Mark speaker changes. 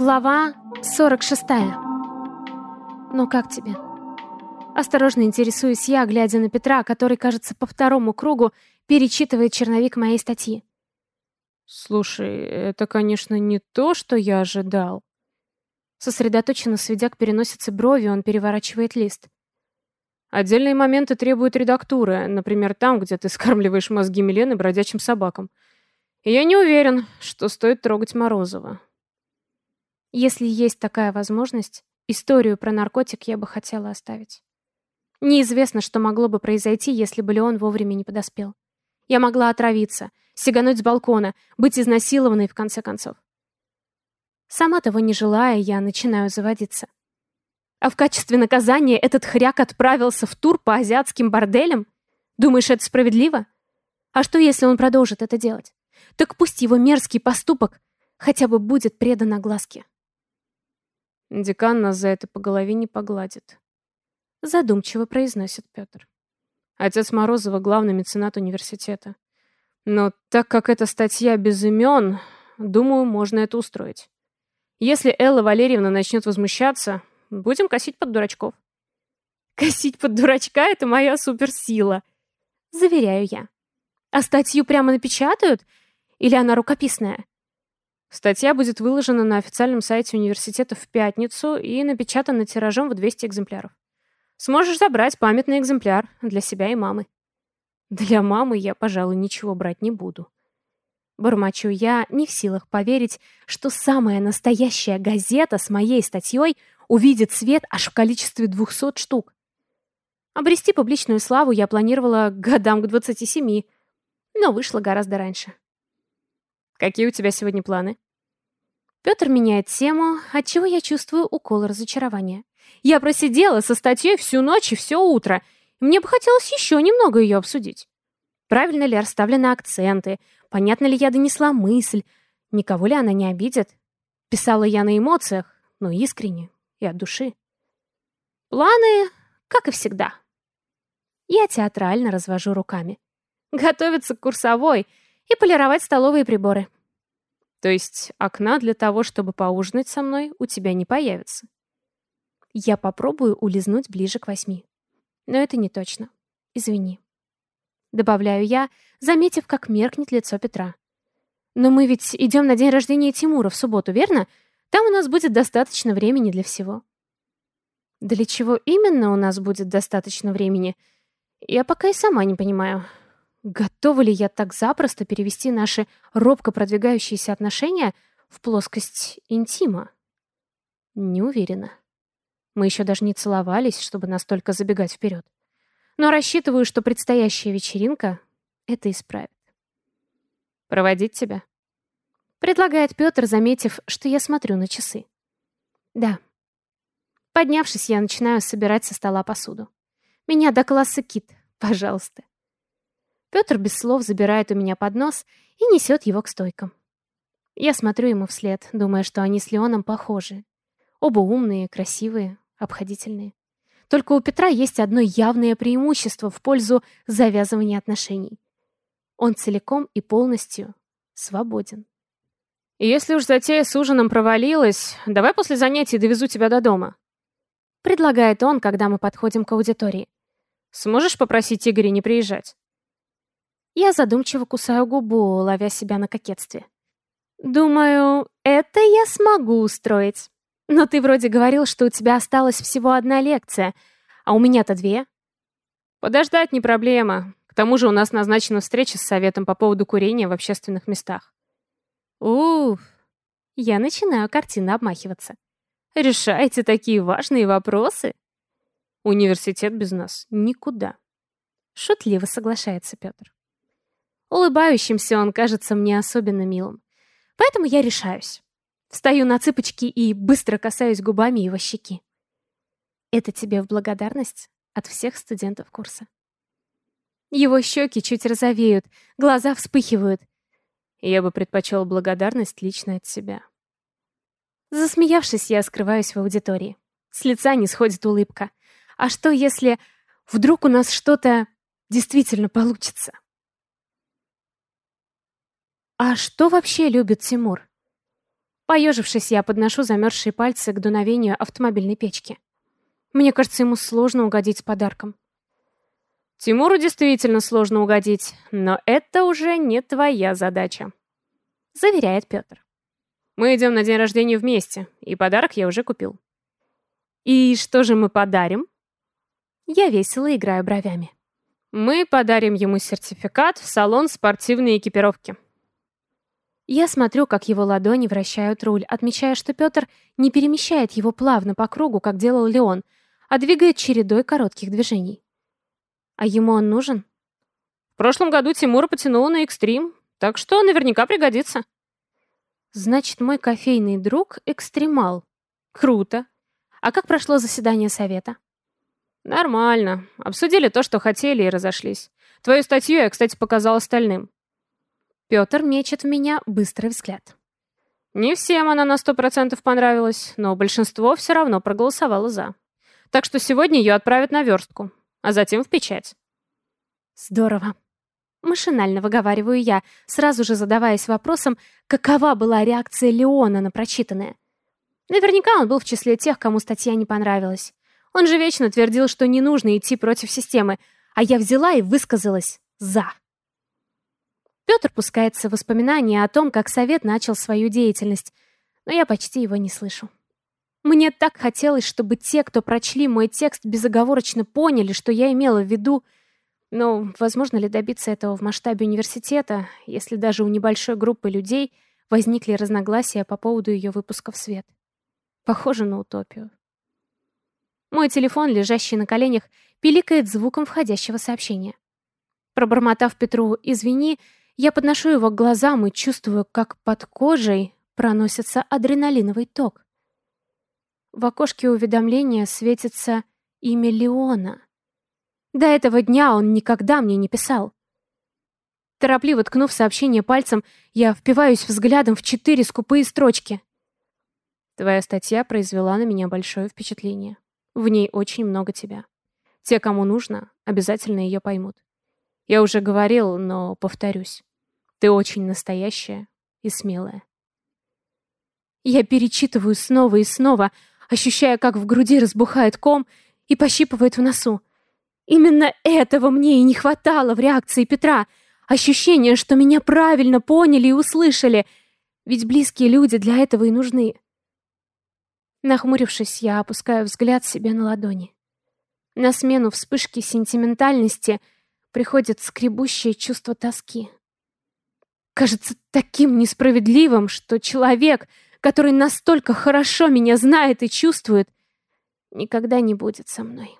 Speaker 1: Глава 46. Ну как тебе? Осторожно интересуюсь я, глядя на Петра, который, кажется, по второму кругу перечитывает черновик моей статьи.
Speaker 2: Слушай, это, конечно, не то, что я ожидал.
Speaker 1: Сосредоточенно сведя к переносице брови, он переворачивает лист.
Speaker 2: Отдельные моменты требуют редактуры, например, там, где ты скармливаешь мозги Милены бродячим собакам. И я не уверен, что стоит трогать Морозова.
Speaker 1: Если есть такая возможность, историю про наркотик я бы хотела оставить. Неизвестно, что могло бы произойти, если бы Леон вовремя не подоспел. Я могла отравиться, сигануть с балкона, быть изнасилованной в конце концов. Сама того не желая, я начинаю заводиться. А в качестве наказания этот хряк отправился в тур по азиатским борделям? Думаешь, это справедливо? А что, если он продолжит это делать? Так пусть его мерзкий поступок хотя бы будет предан огласке.
Speaker 2: Декан нас за это по голове не погладит.
Speaker 1: Задумчиво произносит Петр.
Speaker 2: Отец Морозова — главный меценат университета. Но так как эта статья без имен, думаю, можно это устроить. Если Элла Валерьевна начнет возмущаться, будем косить под дурачков.
Speaker 1: Косить под дурачка — это моя суперсила. Заверяю я. А статью прямо напечатают? Или она рукописная?
Speaker 2: Статья будет выложена на официальном сайте университета в пятницу и напечатана тиражом в 200 экземпляров. Сможешь забрать памятный экземпляр для себя и мамы.
Speaker 1: Для мамы я, пожалуй, ничего брать не буду. Бормочу я, не в силах поверить, что самая настоящая газета с моей статьей увидит свет аж в количестве 200 штук. Обрести публичную славу я планировала годам к 27, но вышло гораздо раньше.
Speaker 2: Какие у тебя сегодня планы?
Speaker 1: Петр меняет тему, отчего я чувствую укол разочарования. Я просидела со статьей всю ночь и все утро. И мне бы хотелось еще немного ее обсудить. Правильно ли расставлены акценты? Понятно ли я донесла мысль? Никого ли она не обидит? Писала я на эмоциях, но искренне и от души. Планы, как и всегда. Я театрально развожу руками. Готовиться к курсовой — и полировать столовые приборы.
Speaker 2: То есть окна для того, чтобы поужинать со мной, у тебя не появится?
Speaker 1: Я попробую улизнуть ближе к восьми. Но это не точно. Извини. Добавляю я, заметив, как меркнет лицо Петра. Но мы ведь идем на день рождения Тимура в субботу, верно? Там у нас будет достаточно времени для всего. Для чего именно у нас будет достаточно времени, я пока и сама не понимаю. Готова ли я так запросто перевести наши робко продвигающиеся отношения в плоскость интима? Не уверена. Мы еще даже не целовались, чтобы настолько забегать вперед. Но рассчитываю, что предстоящая вечеринка это исправит.
Speaker 2: «Проводить тебя?»
Speaker 1: Предлагает Петр, заметив, что я смотрю на часы. «Да». Поднявшись, я начинаю собирать со стола посуду. Меня до класса кит, пожалуйста. Петр без слов забирает у меня поднос и несет его к стойкам. Я смотрю ему вслед, думая, что они с Леоном похожи. Оба умные, красивые, обходительные. Только у Петра есть одно явное преимущество в пользу завязывания отношений. Он целиком и полностью свободен.
Speaker 2: «Если уж затея с ужином провалилась, давай после занятий довезу тебя до дома»,
Speaker 1: предлагает он, когда мы подходим к аудитории.
Speaker 2: «Сможешь попросить Игоря не приезжать?»
Speaker 1: Я задумчиво кусаю губу, ловя себя на кокетстве. Думаю, это я смогу устроить. Но ты вроде говорил, что у тебя осталась всего одна лекция, а у меня-то две.
Speaker 2: Подождать не проблема. К тому же у нас назначена встреча с советом по поводу курения в общественных местах.
Speaker 1: Уф. Я начинаю картинно обмахиваться. Решаете такие важные вопросы?
Speaker 2: Университет без нас никуда.
Speaker 1: Шутливо соглашается Петр. Улыбающимся он кажется мне особенно милым. Поэтому я решаюсь. Встаю на цыпочки и быстро касаюсь губами его щеки. Это тебе в благодарность от всех студентов курса. Его щеки чуть розовеют, глаза вспыхивают.
Speaker 2: Я бы предпочел благодарность лично от себя.
Speaker 1: Засмеявшись, я скрываюсь в аудитории. С лица не сходит улыбка. А что, если вдруг у нас что-то действительно получится? А что вообще любит Тимур? Поежившись, я подношу замерзшие пальцы к дуновению автомобильной печки. Мне кажется, ему сложно угодить с подарком.
Speaker 2: Тимуру действительно сложно угодить, но это уже не твоя задача,
Speaker 1: заверяет Петр.
Speaker 2: Мы идем на день рождения вместе, и подарок я уже купил.
Speaker 1: И что же мы подарим? Я весело играю бровями.
Speaker 2: Мы подарим ему сертификат в салон спортивной экипировки.
Speaker 1: Я смотрю, как его ладони вращают руль, отмечая, что Петр не перемещает его плавно по кругу, как делал Леон, а двигает чередой коротких движений. А ему он нужен?
Speaker 2: В прошлом году Тимура потянула на экстрим, так что наверняка пригодится.
Speaker 1: Значит, мой кофейный друг — экстремал. Круто. А как прошло заседание совета?
Speaker 2: Нормально. Обсудили то, что хотели, и разошлись. Твою статью я, кстати, показал остальным.
Speaker 1: Петр мечет в меня быстрый взгляд.
Speaker 2: Не всем она на сто процентов понравилась, но большинство все равно проголосовало «за». Так что сегодня ее отправят на верстку, а затем в печать.
Speaker 1: Здорово. Машинально выговариваю я, сразу же задаваясь вопросом, какова была реакция Леона на прочитанное. Наверняка он был в числе тех, кому статья не понравилась. Он же вечно твердил, что не нужно идти против системы, а я взяла и высказалась «за». Петр пускается в воспоминания о том, как совет начал свою деятельность, но я почти его не слышу. Мне так хотелось, чтобы те, кто прочли мой текст, безоговорочно поняли, что я имела в виду, но возможно ли добиться этого в масштабе университета, если даже у небольшой группы людей возникли разногласия по поводу ее выпуска в свет? Похоже на утопию. Мой телефон, лежащий на коленях, пиликает звуком входящего сообщения. Пробормотав Петру «извини», я подношу его к глазам и чувствую, как под кожей проносится адреналиновый ток. В окошке уведомления светится имя Леона. До этого дня он никогда мне не писал. Торопливо ткнув сообщение пальцем, я впиваюсь взглядом в четыре скупые строчки.
Speaker 2: Твоя статья произвела на меня большое впечатление. В ней очень много тебя. Те, кому нужно, обязательно ее поймут. Я уже говорил, но повторюсь. Ты очень настоящая и смелая.
Speaker 1: Я перечитываю снова и снова, ощущая, как в груди разбухает ком и пощипывает в носу. Именно этого мне и не хватало в реакции Петра. Ощущение, что меня правильно поняли и услышали. Ведь близкие люди для этого и нужны. Нахмурившись, я опускаю взгляд себе на ладони. На смену вспышки сентиментальности приходит скребущее чувство тоски. Кажется таким несправедливым, что человек, который настолько хорошо меня знает и чувствует, никогда не будет со мной.